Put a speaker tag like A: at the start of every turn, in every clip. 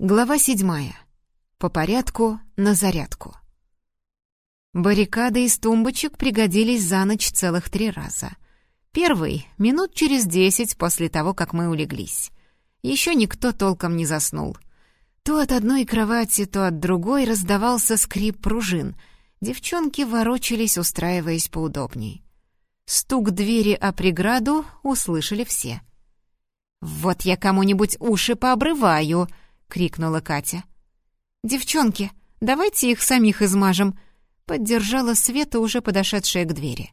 A: Глава седьмая. По порядку на зарядку. Баррикады из тумбочек пригодились за ночь целых три раза. Первый — минут через десять после того, как мы улеглись. Еще никто толком не заснул. То от одной кровати, то от другой раздавался скрип пружин. Девчонки ворочались, устраиваясь поудобней. Стук двери о преграду услышали все. «Вот я кому-нибудь уши пообрываю!» — крикнула Катя. «Девчонки, давайте их самих измажем», — поддержала Света, уже подошедшая к двери.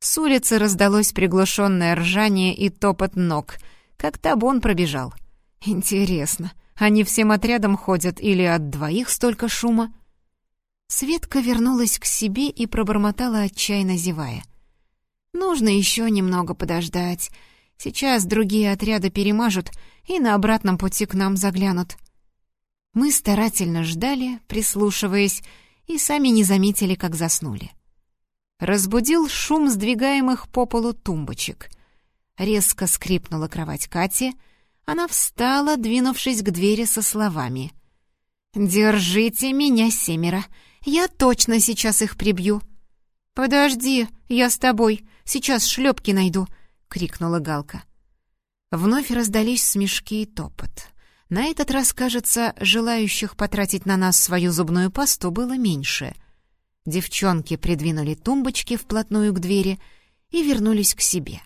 A: С улицы раздалось приглушенное ржание и топот ног, как табун пробежал. «Интересно, они всем отрядом ходят или от двоих столько шума?» Светка вернулась к себе и пробормотала, отчаянно зевая. «Нужно еще немного подождать. Сейчас другие отряды перемажут и на обратном пути к нам заглянут. Мы старательно ждали, прислушиваясь, и сами не заметили, как заснули. Разбудил шум сдвигаемых по полу тумбочек. Резко скрипнула кровать Кати. Она встала, двинувшись к двери со словами. «Держите меня, семеро! Я точно сейчас их прибью!» «Подожди, я с тобой, сейчас шлепки найду!» — крикнула Галка. Вновь раздались смешки и топот. На этот раз, кажется, желающих потратить на нас свою зубную пасту было меньше. Девчонки придвинули тумбочки вплотную к двери и вернулись к себе.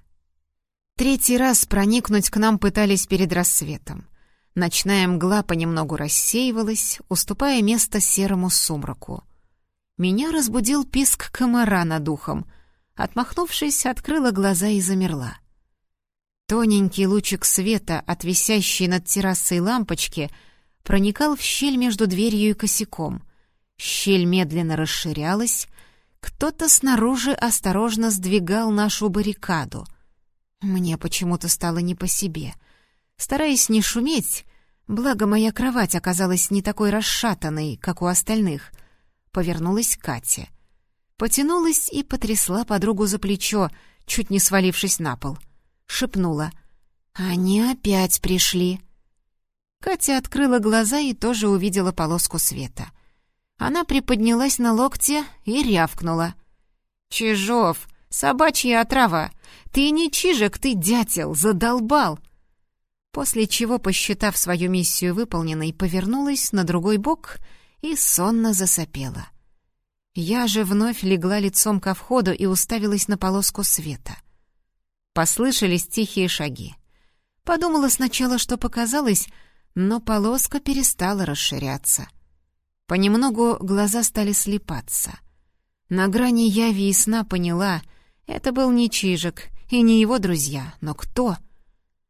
A: Третий раз проникнуть к нам пытались перед рассветом. Ночная мгла понемногу рассеивалась, уступая место серому сумраку. Меня разбудил писк комара над ухом. Отмахнувшись, открыла глаза и замерла. Тоненький лучик света от висящей над террасой лампочки проникал в щель между дверью и косяком. Щель медленно расширялась. Кто-то снаружи осторожно сдвигал нашу баррикаду. Мне почему-то стало не по себе. Стараясь не шуметь, благо моя кровать оказалась не такой расшатанной, как у остальных, повернулась Катя. Потянулась и потрясла подругу за плечо, чуть не свалившись на пол — шепнула. «Они опять пришли». Катя открыла глаза и тоже увидела полоску света. Она приподнялась на локте и рявкнула. «Чижов, собачья отрава! Ты не чижик, ты дятел, задолбал!» После чего, посчитав свою миссию выполненной, повернулась на другой бок и сонно засопела. Я же вновь легла лицом ко входу и уставилась на полоску света — Послышались тихие шаги. Подумала сначала, что показалось, но полоска перестала расширяться. Понемногу глаза стали слепаться. На грани яви и сна поняла, это был не Чижик и не его друзья, но кто?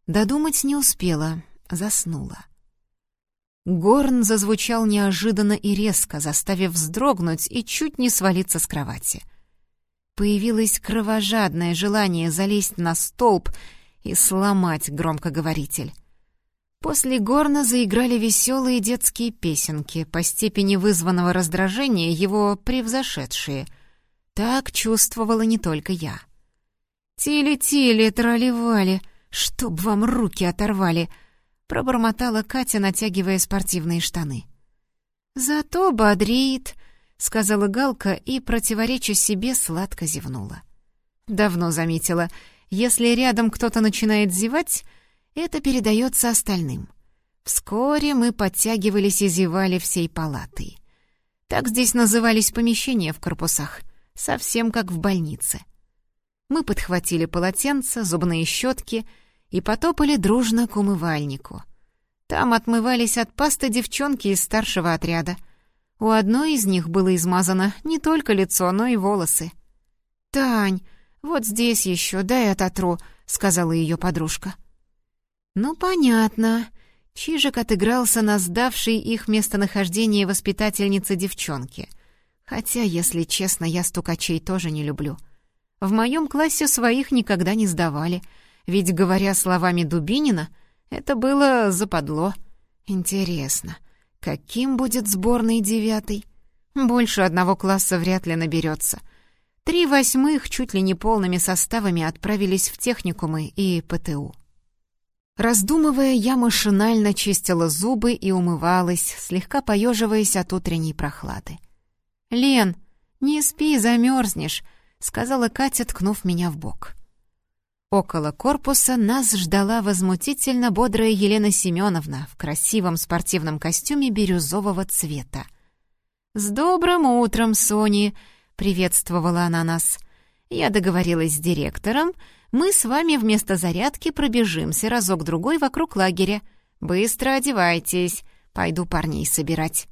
A: Додумать не успела, заснула. Горн зазвучал неожиданно и резко, заставив вздрогнуть и чуть не свалиться с кровати — Появилось кровожадное желание залезть на столб и сломать громкоговоритель. После горна заиграли веселые детские песенки, по степени вызванного раздражения его превзошедшие. Так чувствовала не только я. «Тили-тили, тролливали, чтоб вам руки оторвали!» — пробормотала Катя, натягивая спортивные штаны. «Зато бодрит», — сказала Галка и, противореча себе, сладко зевнула. Давно заметила, если рядом кто-то начинает зевать, это передается остальным. Вскоре мы подтягивались и зевали всей палатой. Так здесь назывались помещения в корпусах, совсем как в больнице. Мы подхватили полотенца, зубные щетки и потопали дружно к умывальнику. Там отмывались от пасты девчонки из старшего отряда — у одной из них было измазано не только лицо, но и волосы. «Тань, вот здесь еще, дай ототру», — сказала ее подружка. «Ну, понятно». Чижик отыгрался на сдавшей их местонахождение воспитательницы девчонки. Хотя, если честно, я стукачей тоже не люблю. В моем классе своих никогда не сдавали, ведь, говоря словами Дубинина, это было западло. Интересно, — Каким будет сборный девятый? Больше одного класса вряд ли наберется. Три восьмых чуть ли не полными составами отправились в техникумы и ПТУ. Раздумывая, я машинально чистила зубы и умывалась, слегка поеживаясь от утренней прохлады. «Лен, не спи, замерзнешь», — сказала Катя, ткнув меня в бок. Около корпуса нас ждала возмутительно бодрая Елена Семеновна в красивом спортивном костюме бирюзового цвета. «С добрым утром, Сони!» — приветствовала она нас. «Я договорилась с директором. Мы с вами вместо зарядки пробежимся разок-другой вокруг лагеря. Быстро одевайтесь. Пойду парней собирать».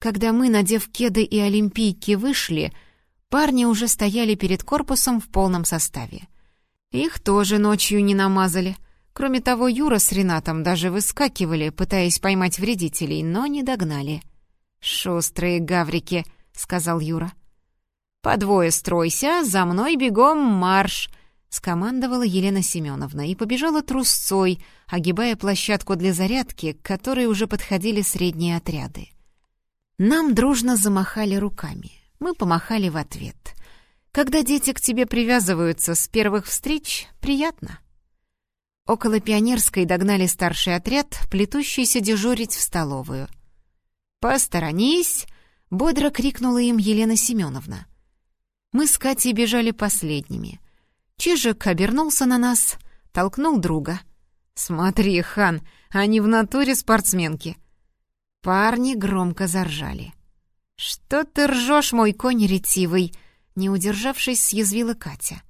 A: Когда мы, надев кеды и олимпийки, вышли, парни уже стояли перед корпусом в полном составе. Их тоже ночью не намазали. Кроме того, Юра с Ренатом даже выскакивали, пытаясь поймать вредителей, но не догнали. «Шустрые гаврики», — сказал Юра. «По двое стройся, за мной бегом марш!» — скомандовала Елена Семеновна и побежала трусцой, огибая площадку для зарядки, к которой уже подходили средние отряды. Нам дружно замахали руками. Мы помахали в ответ. Когда дети к тебе привязываются с первых встреч, приятно. Около Пионерской догнали старший отряд, плетущийся дежурить в столовую. «Посторонись!» — бодро крикнула им Елена Семеновна. Мы с Катей бежали последними. Чижик обернулся на нас, толкнул друга. «Смотри, хан, они в натуре спортсменки!» Парни громко заржали. «Что ты ржешь, мой конь ретивый?» Не удержавшись, съязвила Катя.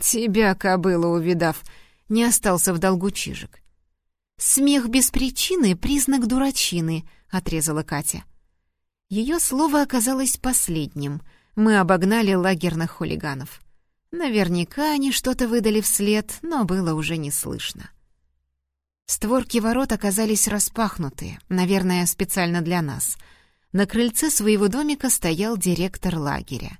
A: «Тебя, кобыла, увидав, не остался в долгу чижик». «Смех без причины — признак дурачины», — отрезала Катя. Ее слово оказалось последним. Мы обогнали лагерных хулиганов. Наверняка они что-то выдали вслед, но было уже не слышно. Створки ворот оказались распахнуты, наверное, специально для нас. На крыльце своего домика стоял директор лагеря.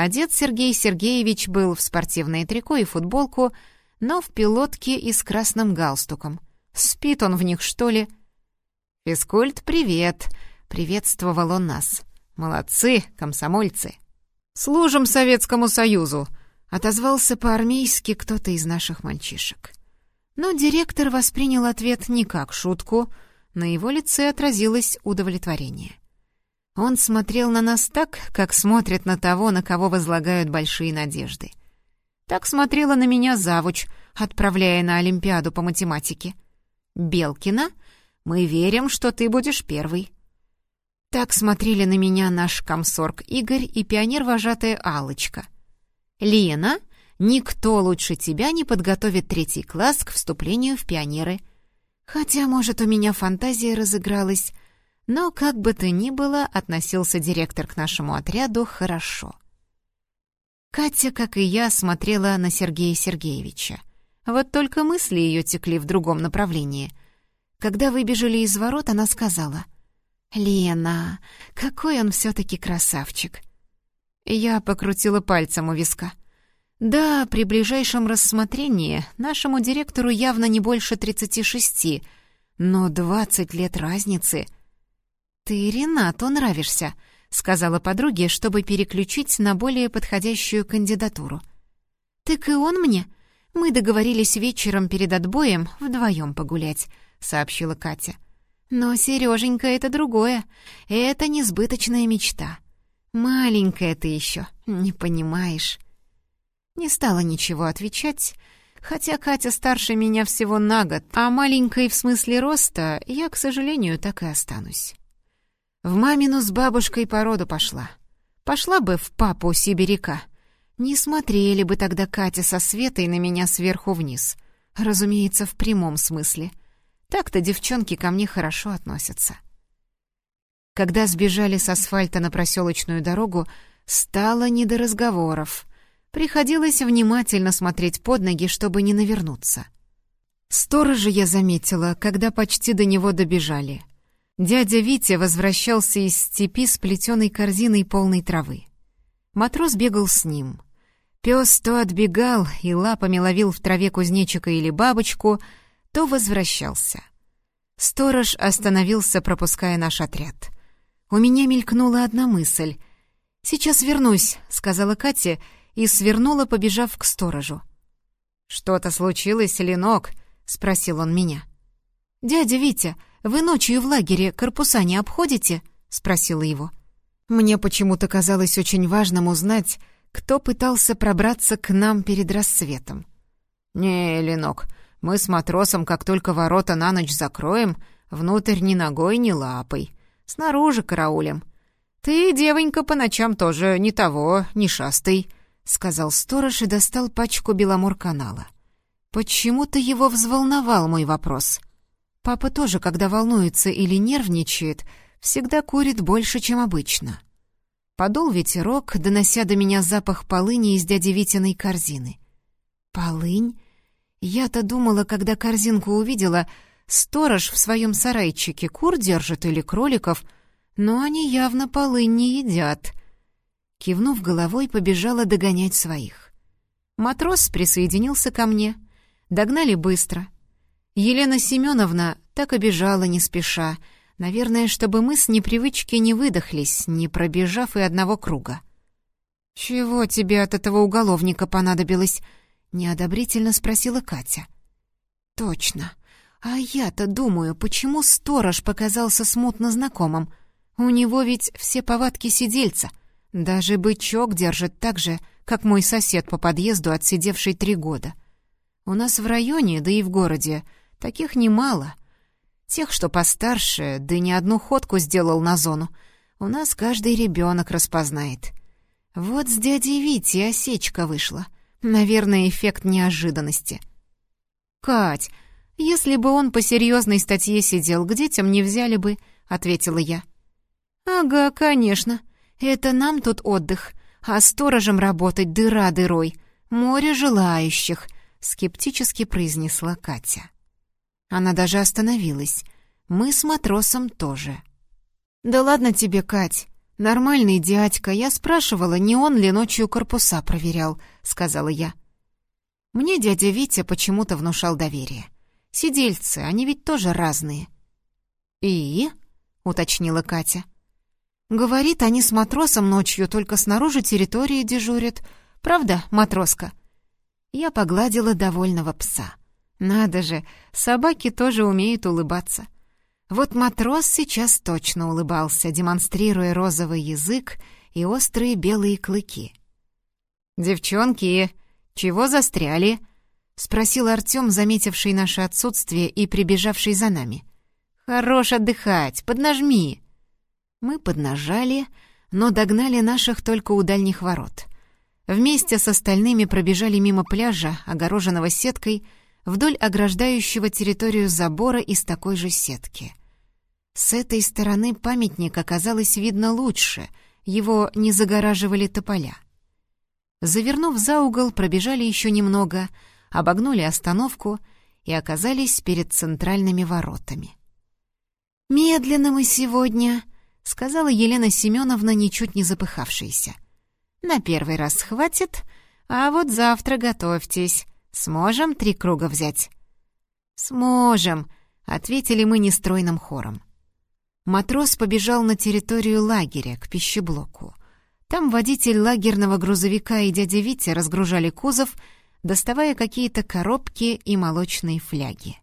A: Одет Сергей Сергеевич был в спортивное трико и футболку, но в пилотке и с красным галстуком. Спит он в них, что ли? «Физкульт, привет!» — приветствовал он нас. «Молодцы, комсомольцы!» «Служим Советскому Союзу!» — отозвался по-армейски кто-то из наших мальчишек. Но директор воспринял ответ не как шутку, на его лице отразилось удовлетворение. Он смотрел на нас так, как смотрят на того, на кого возлагают большие надежды. Так смотрела на меня завуч, отправляя на Олимпиаду по математике. «Белкина, мы верим, что ты будешь первый». Так смотрели на меня наш комсорг Игорь и пионер-вожатая Алочка. «Лена, никто лучше тебя не подготовит третий класс к вступлению в пионеры». Хотя, может, у меня фантазия разыгралась — но, как бы то ни было, относился директор к нашему отряду хорошо. Катя, как и я, смотрела на Сергея Сергеевича. Вот только мысли ее текли в другом направлении. Когда выбежали из ворот, она сказала, «Лена, какой он все-таки красавчик!» Я покрутила пальцем у виска. «Да, при ближайшем рассмотрении нашему директору явно не больше тридцати шести, но двадцать лет разницы — «Ты Ренату нравишься», — сказала подруге, чтобы переключить на более подходящую кандидатуру. «Так и он мне. Мы договорились вечером перед отбоем вдвоем погулять», — сообщила Катя. «Но, Сереженька, это другое. Это несбыточная мечта. Маленькая ты еще, не понимаешь». Не стала ничего отвечать, хотя Катя старше меня всего на год, а маленькой в смысле роста я, к сожалению, так и останусь. В мамину с бабушкой породу пошла. Пошла бы в папу сибиряка. Не смотрели бы тогда Катя со Светой на меня сверху вниз. Разумеется, в прямом смысле. Так-то девчонки ко мне хорошо относятся. Когда сбежали с асфальта на проселочную дорогу, стало не до разговоров. Приходилось внимательно смотреть под ноги, чтобы не навернуться. Сторожа я заметила, когда почти до него добежали. Дядя Витя возвращался из степи с плетеной корзиной полной травы. Матрос бегал с ним. Пес то отбегал и лапами ловил в траве кузнечика или бабочку, то возвращался. Сторож остановился, пропуская наш отряд. У меня мелькнула одна мысль. «Сейчас вернусь», — сказала Катя и свернула, побежав к сторожу. «Что-то случилось, Ленок?» — спросил он меня. «Дядя Витя, вы ночью в лагере корпуса не обходите?» — спросила его. Мне почему-то казалось очень важным узнать, кто пытался пробраться к нам перед рассветом. «Не, Ленок, мы с матросом, как только ворота на ночь закроем, внутрь ни ногой, ни лапой. Снаружи караулем. Ты, девонька, по ночам тоже ни того, ни шастай», — сказал сторож и достал пачку Беломор-канала. Почему-то его взволновал мой вопрос. Папа тоже, когда волнуется или нервничает, всегда курит больше, чем обычно. Подул ветерок, донося до меня запах полыни из дяди Витиной корзины. «Полынь?» Я-то думала, когда корзинку увидела, сторож в своем сарайчике кур держит или кроликов, но они явно полынь не едят. Кивнув головой, побежала догонять своих. Матрос присоединился ко мне. Догнали быстро. Елена Семеновна так обижала не спеша, наверное, чтобы мы с непривычки не выдохлись, не пробежав и одного круга. «Чего тебе от этого уголовника понадобилось?» — неодобрительно спросила Катя. «Точно. А я-то думаю, почему сторож показался смутно знакомым? У него ведь все повадки сидельца. Даже бычок держит так же, как мой сосед по подъезду, отсидевший три года. У нас в районе, да и в городе, таких немало. Тех, что постарше, да не одну ходку сделал на зону. У нас каждый ребенок распознает. Вот с дядей Вити осечка вышла — Наверное, эффект неожиданности. «Кать, если бы он по серьезной статье сидел, к детям не взяли бы», — ответила я. «Ага, конечно. Это нам тут отдых, а сторожем работать дыра дырой. Море желающих», — скептически произнесла Катя. Она даже остановилась. Мы с матросом тоже. «Да ладно тебе, Кать. «Нормальный дядька, я спрашивала, не он ли ночью корпуса проверял», — сказала я. Мне дядя Витя почему-то внушал доверие. Сидельцы, они ведь тоже разные. «И?» — уточнила Катя. «Говорит, они с матросом ночью только снаружи территории дежурят. Правда, матроска?» Я погладила довольного пса. «Надо же, собаки тоже умеют улыбаться». Вот матрос сейчас точно улыбался, демонстрируя розовый язык и острые белые клыки. «Девчонки, чего застряли?» — спросил Артём, заметивший наше отсутствие и прибежавший за нами. «Хорош отдыхать, поднажми!» Мы поднажали, но догнали наших только у дальних ворот. Вместе с остальными пробежали мимо пляжа, огороженного сеткой, вдоль ограждающего территорию забора из такой же сетки. С этой стороны памятник оказалось видно лучше, его не загораживали тополя. Завернув за угол, пробежали еще немного, обогнули остановку и оказались перед центральными воротами. «Медленно мы сегодня», — сказала Елена Семеновна, ничуть не запыхавшаяся. «На первый раз хватит, а вот завтра готовьтесь. Сможем три круга взять?» «Сможем», — ответили мы нестройным хором. Матрос побежал на территорию лагеря, к пищеблоку. Там водитель лагерного грузовика и дядя Витя разгружали кузов, доставая какие-то коробки и молочные фляги.